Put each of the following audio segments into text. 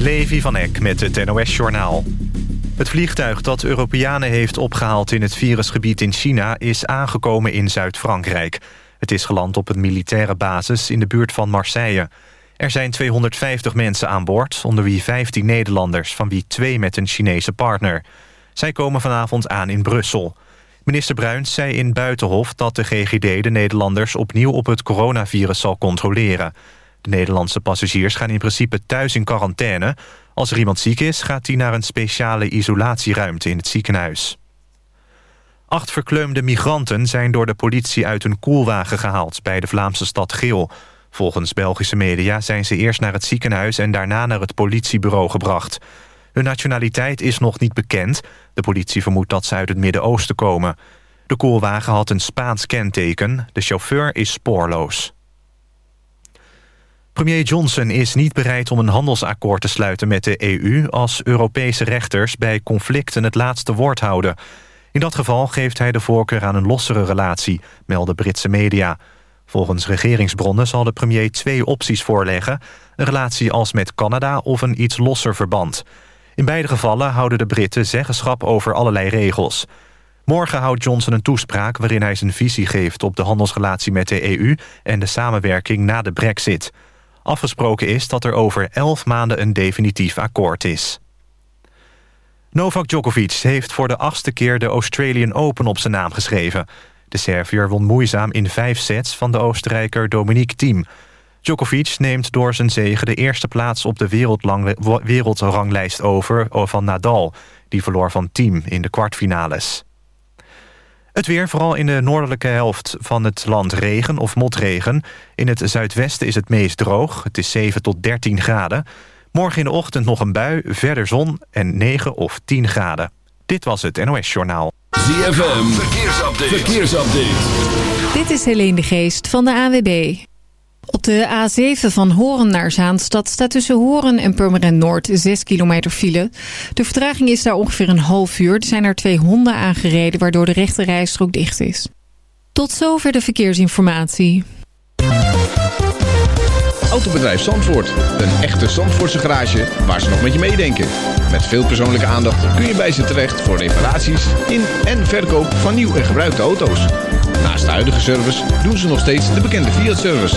Levi van Eck met het NOS-journaal. Het vliegtuig dat Europeanen heeft opgehaald in het virusgebied in China... is aangekomen in Zuid-Frankrijk. Het is geland op een militaire basis in de buurt van Marseille. Er zijn 250 mensen aan boord, onder wie 15 Nederlanders... van wie twee met een Chinese partner. Zij komen vanavond aan in Brussel. Minister Bruins zei in Buitenhof dat de GGD de Nederlanders... opnieuw op het coronavirus zal controleren... De Nederlandse passagiers gaan in principe thuis in quarantaine. Als er iemand ziek is, gaat hij naar een speciale isolatieruimte in het ziekenhuis. Acht verkleumde migranten zijn door de politie uit een koelwagen gehaald... bij de Vlaamse stad Geel. Volgens Belgische media zijn ze eerst naar het ziekenhuis... en daarna naar het politiebureau gebracht. Hun nationaliteit is nog niet bekend. De politie vermoedt dat ze uit het Midden-Oosten komen. De koelwagen had een Spaans kenteken. De chauffeur is spoorloos. Premier Johnson is niet bereid om een handelsakkoord te sluiten met de EU... als Europese rechters bij conflicten het laatste woord houden. In dat geval geeft hij de voorkeur aan een lossere relatie, melden Britse media. Volgens regeringsbronnen zal de premier twee opties voorleggen... een relatie als met Canada of een iets losser verband. In beide gevallen houden de Britten zeggenschap over allerlei regels. Morgen houdt Johnson een toespraak waarin hij zijn visie geeft... op de handelsrelatie met de EU en de samenwerking na de brexit... Afgesproken is dat er over elf maanden een definitief akkoord is. Novak Djokovic heeft voor de achtste keer de Australian Open op zijn naam geschreven. De Serviër won moeizaam in vijf sets van de Oostenrijker Dominique Thiem. Djokovic neemt door zijn zege de eerste plaats op de wereldranglijst over eh, van Nadal. Die verloor van Thiem in de kwartfinales. Het weer, vooral in de noordelijke helft van het land regen of motregen. In het zuidwesten is het meest droog. Het is 7 tot 13 graden. Morgen in de ochtend nog een bui, verder zon en 9 of 10 graden. Dit was het NOS Journaal. ZFM, verkeersupdate. verkeersupdate. Dit is Helene de Geest van de AWB. Op de A7 van Horen naar Zaanstad staat tussen Horen en Purmerend Noord 6 kilometer file. De vertraging is daar ongeveer een half uur. Er zijn er twee honden aangereden waardoor de rechte rijstrook dicht is. Tot zover de verkeersinformatie. Autobedrijf Zandvoort. Een echte Zandvoortse garage waar ze nog met je meedenken. Met veel persoonlijke aandacht kun je bij ze terecht voor reparaties in en verkoop van nieuw en gebruikte auto's. Naast de huidige service doen ze nog steeds de bekende Fiat-service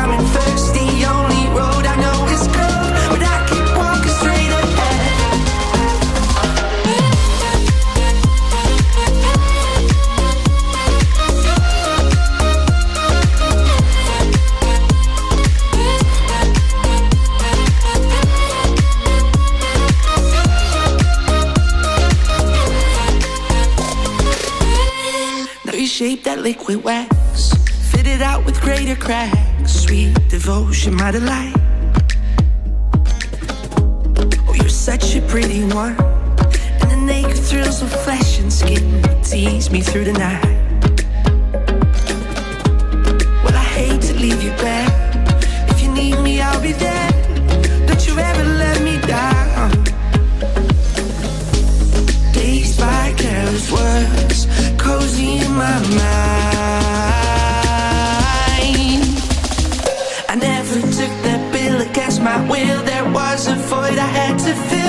shape that liquid wax. Fit it out with greater cracks. Sweet devotion, my delight. Oh, you're such a pretty one. And the naked thrills of flesh and skin tease me through the night. Well, I hate to leave you back. If you need me, I'll be there. Don't you ever let to feel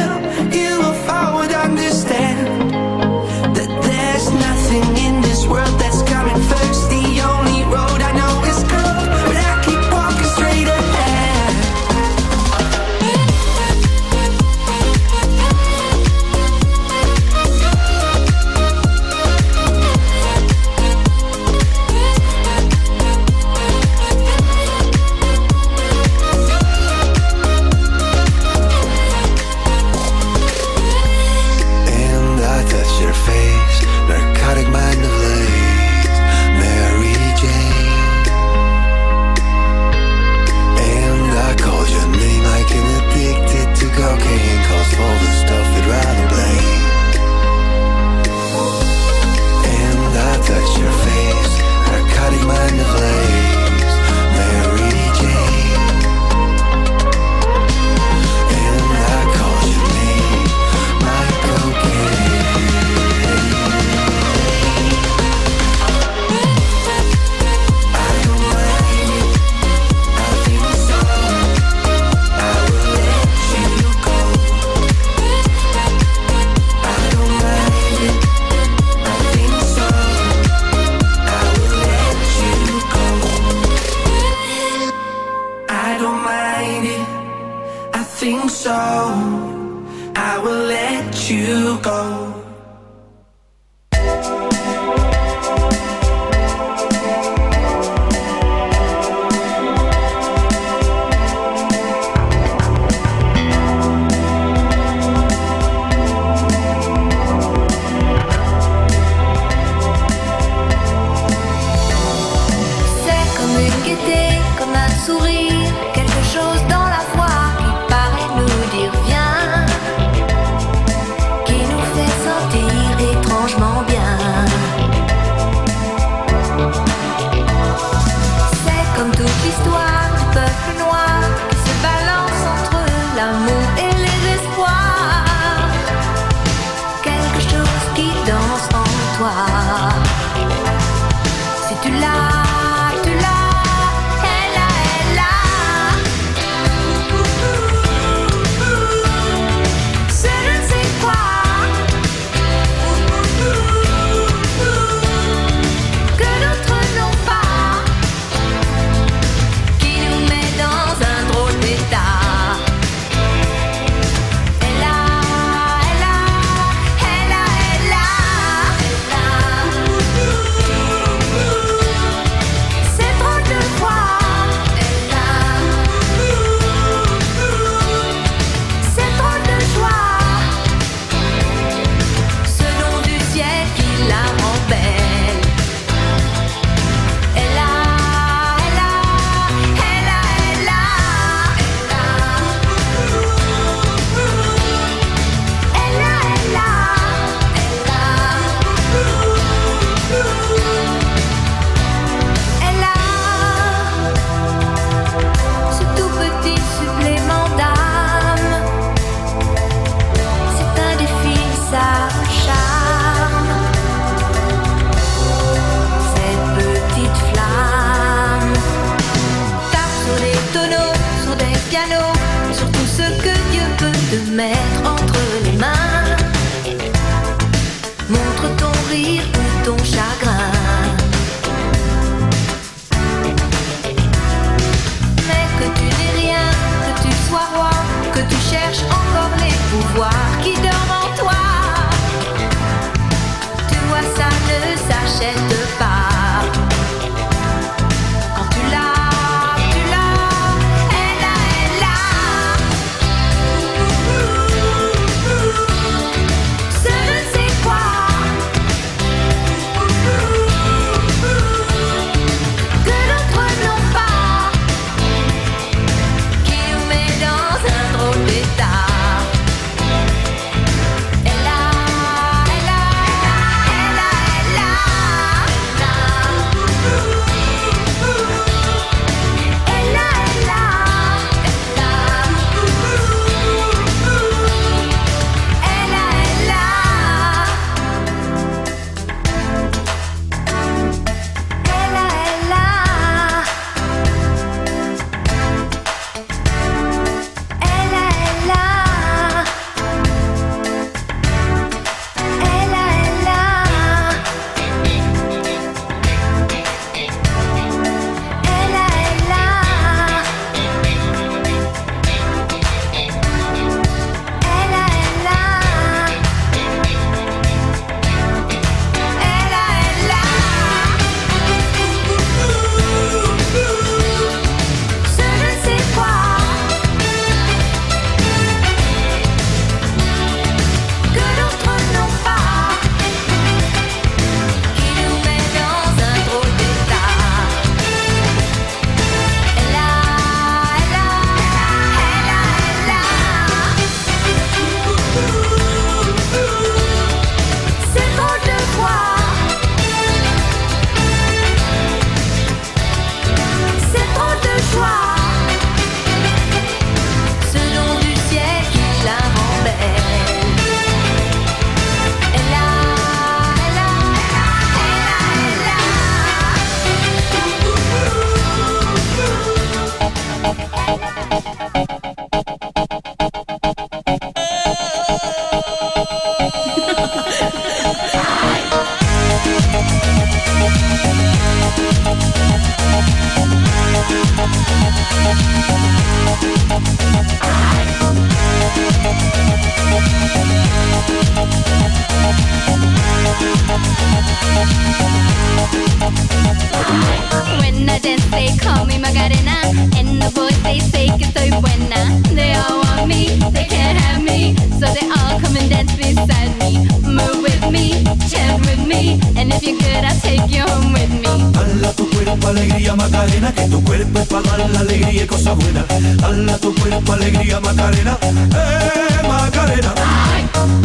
alegría Macarena, que tu cuerpo es para dar la alegría y cosas buenas. Dala tu cuerpo alegría Macarena, eh Macarena.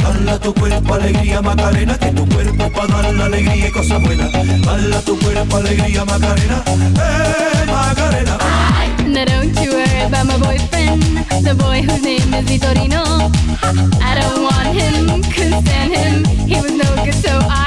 Dala tu cuerpo alegría Macarena, que tu cuerpo es para dar la alegría y cosas buenas. Dala tu cuerpo alegría Macarena, eh Macarena. Now don't you worry about my boyfriend, the boy whose name is Vitorino. I don't want him, could stand him, he was no good so I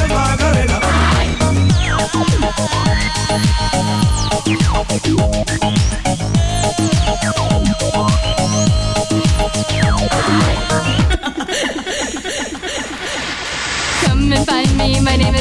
Macarena.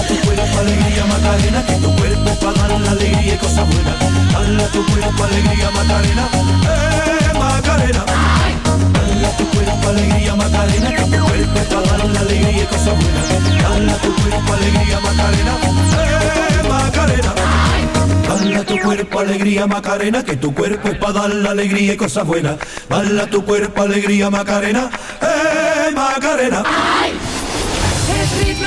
tu cuerpo alegría Macarena, que tu cuerpo para dar la alegría y cosas buenas. tu cuerpo alegría Macarena, eh Macarena. tu cuerpo alegría Macarena, que tu cuerpo para dar la alegría y cosas buenas. a tu cuerpo alegría Macarena, eh Macarena. Bala tu cuerpo alegría Macarena, que tu cuerpo es para dar la alegría y cosas buenas. Bala tu cuerpo alegría Macarena, eh Macarena. El ritmo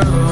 world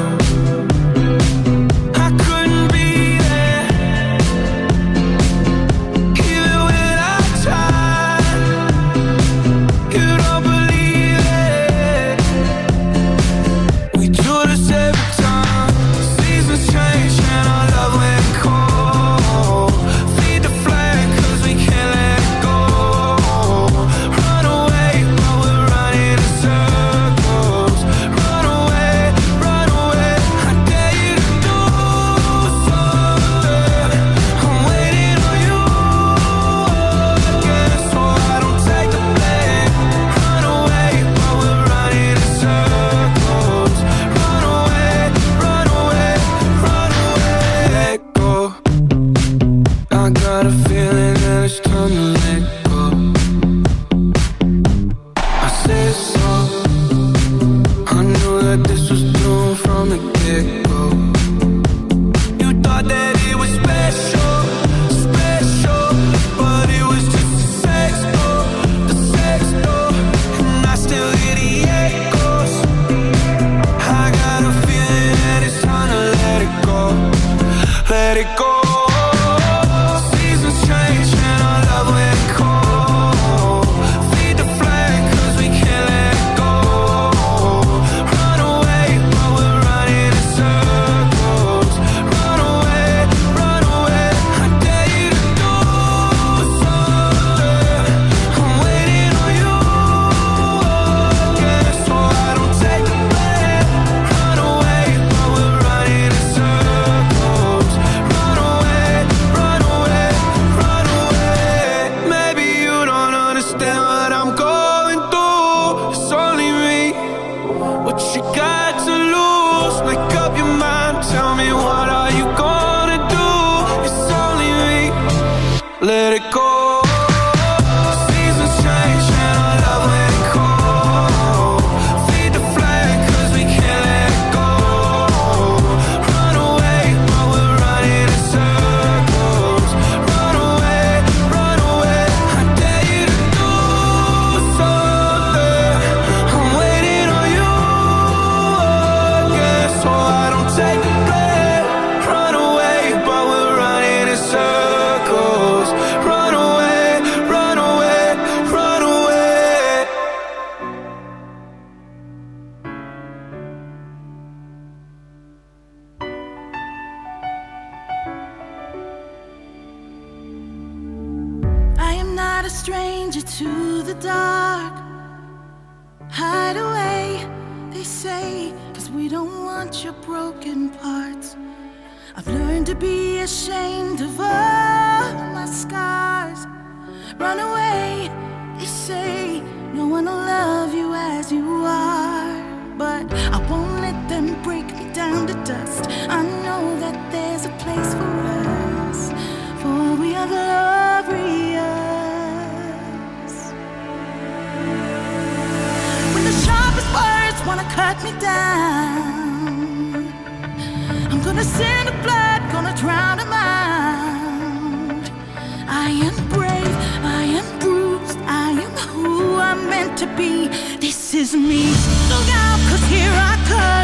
me. Look out, cause here I come.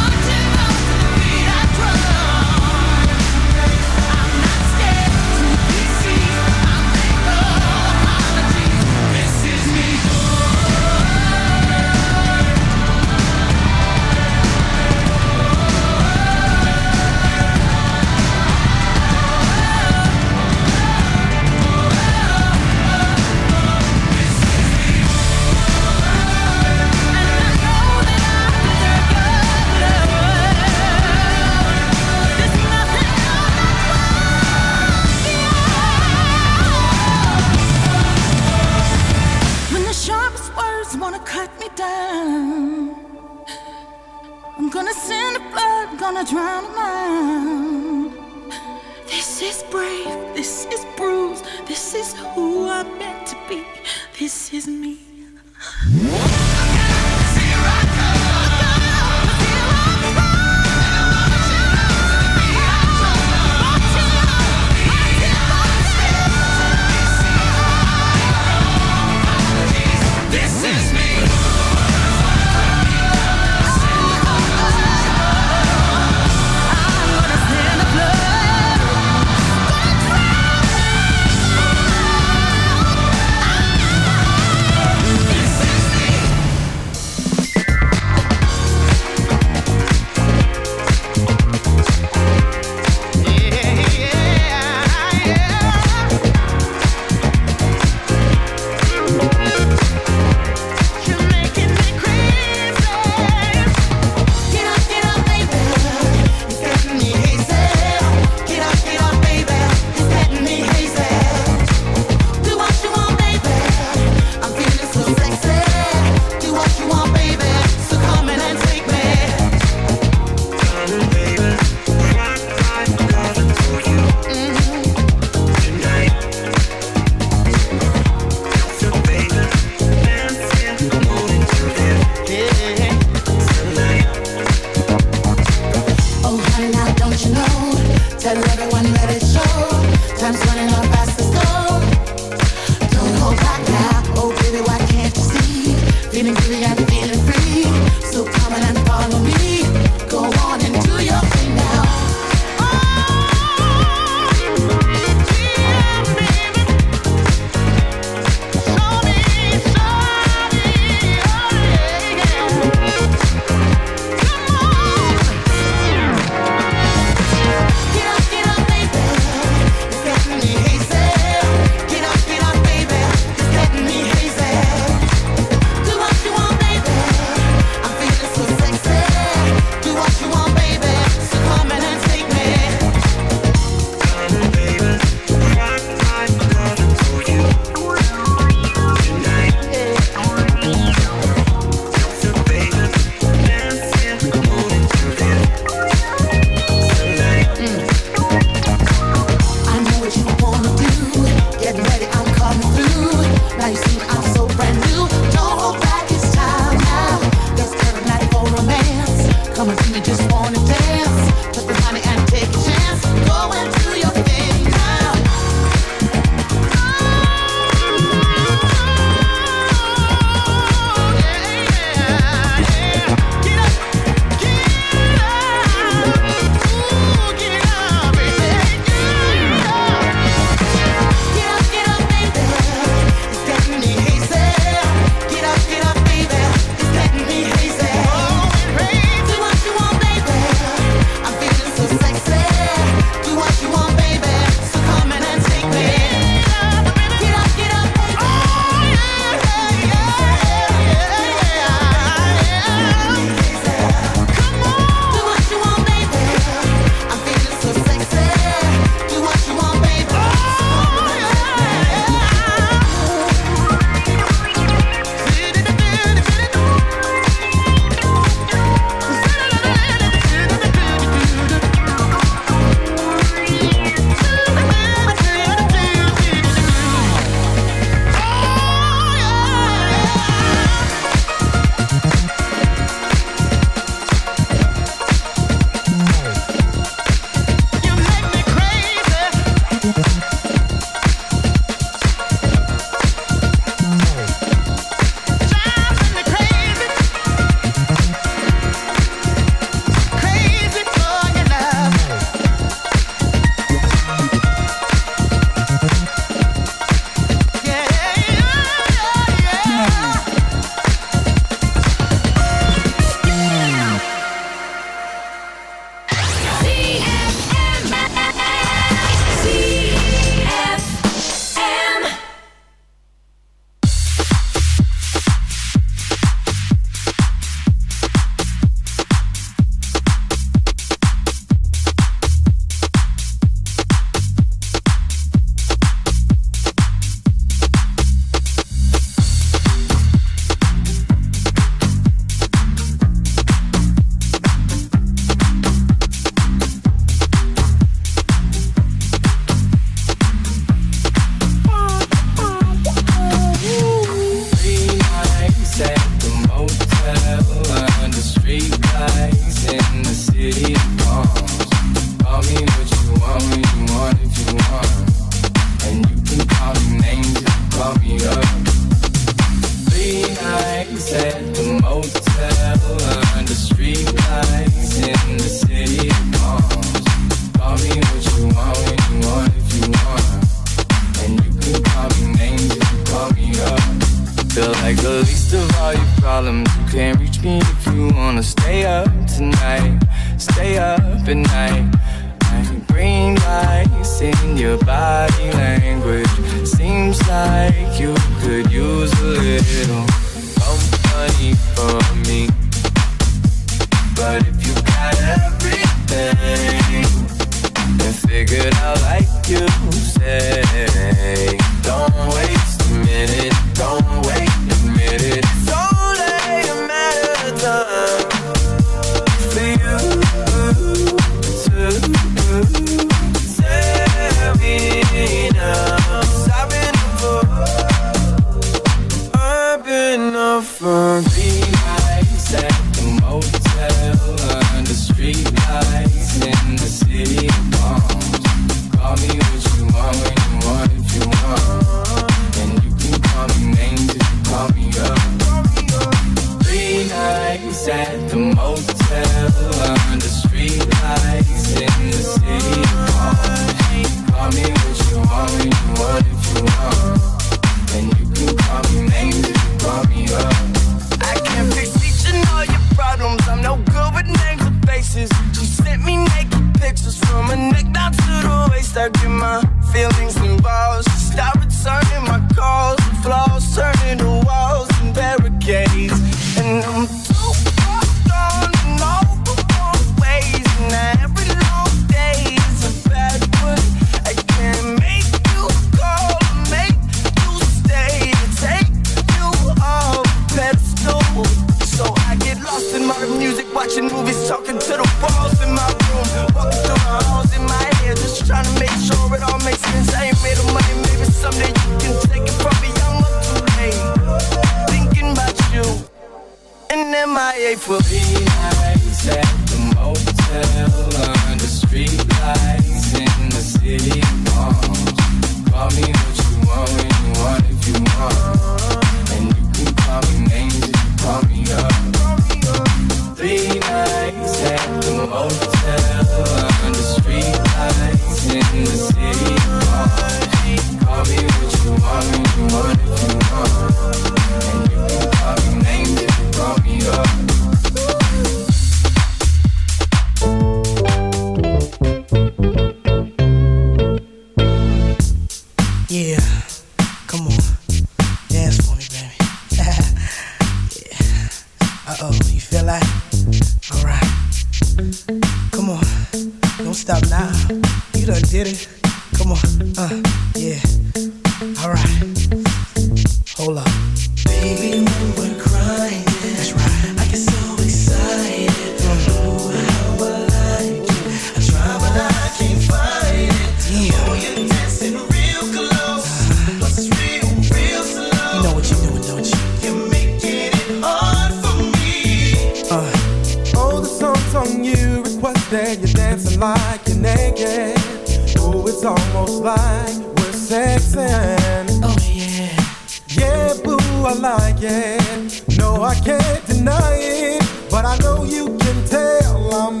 lying. No, I can't deny it, but I know you can tell I'm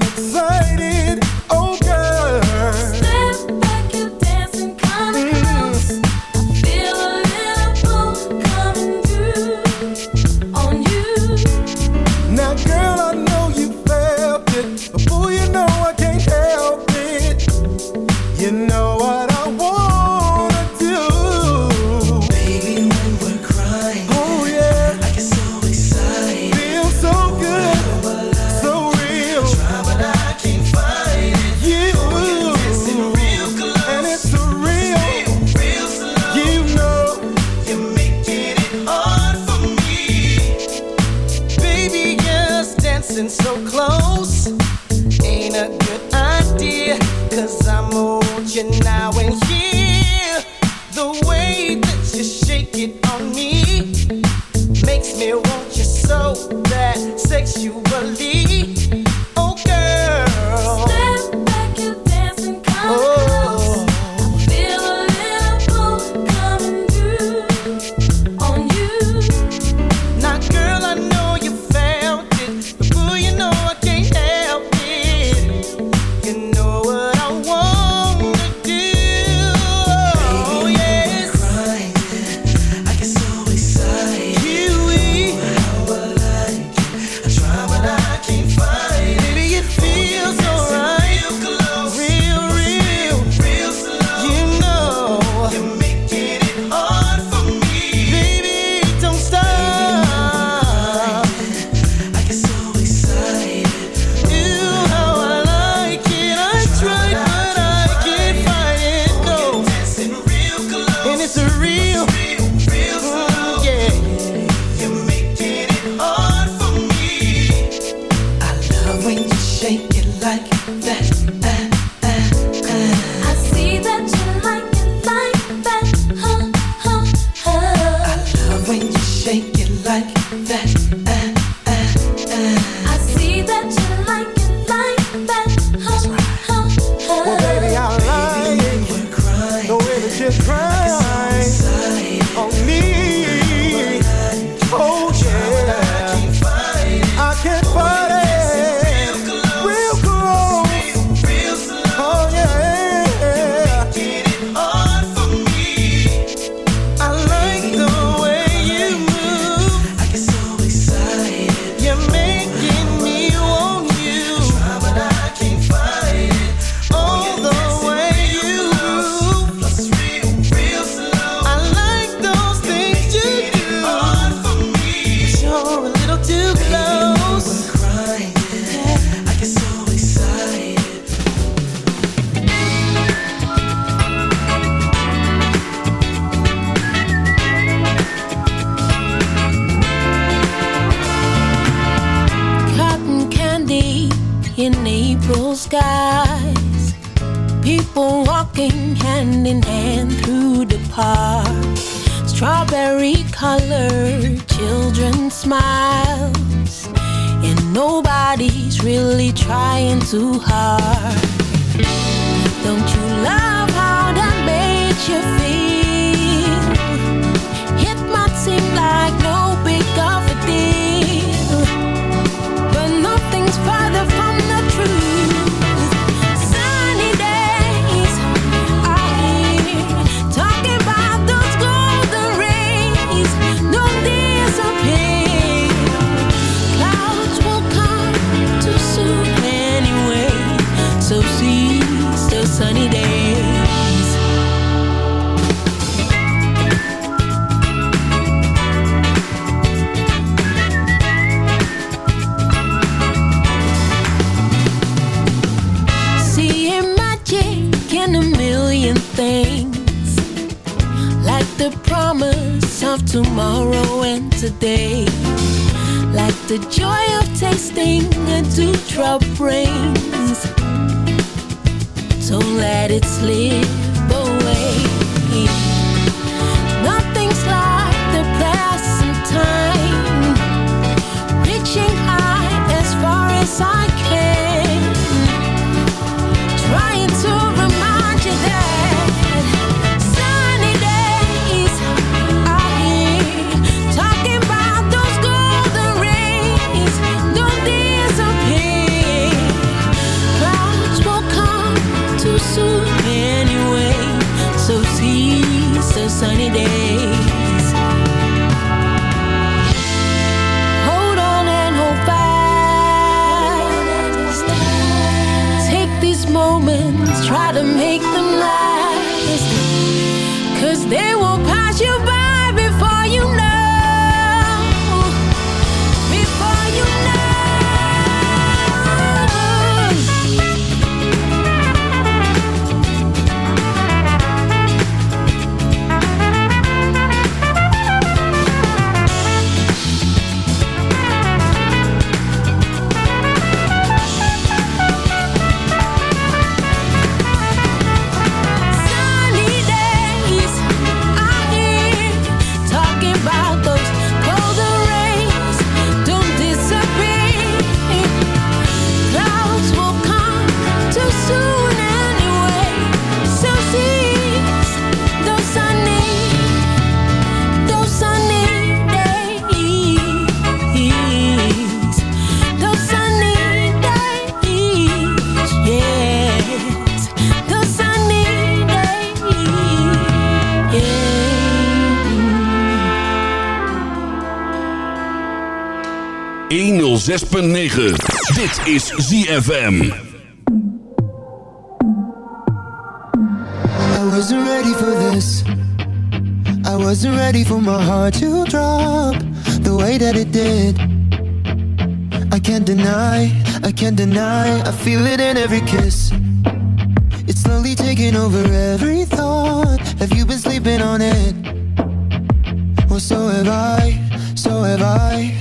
106.9. Dit is ZFM. I wasn't ready for this. I wasn't ready for my heart to drop the way that it did. I can't deny, I can't deny, I feel it in every kiss. It's slowly taking over every thought. Have you been sleeping on it? Well, so have I, so have I.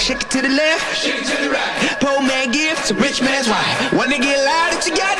Shake it to the left, shake it to the right. Poor man gives to rich man's wife. Wanna get loud It's you got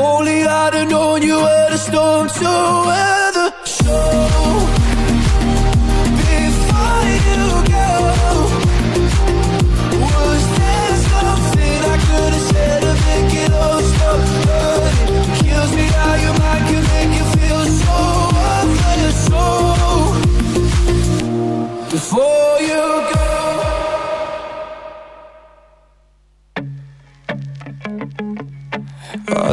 only I'd have known you were the storm so well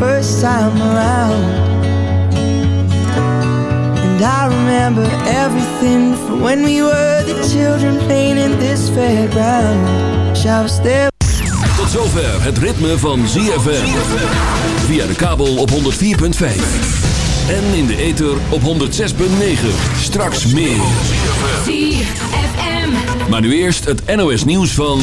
first time around. And I remember everything from when we were the children playing in this fairground. Shall we stay? Tot zover het ritme van ZFM. Via de kabel op 104.5. En in de ether op 106.9. Straks meer. ZFM Maar nu eerst het NOS nieuws van...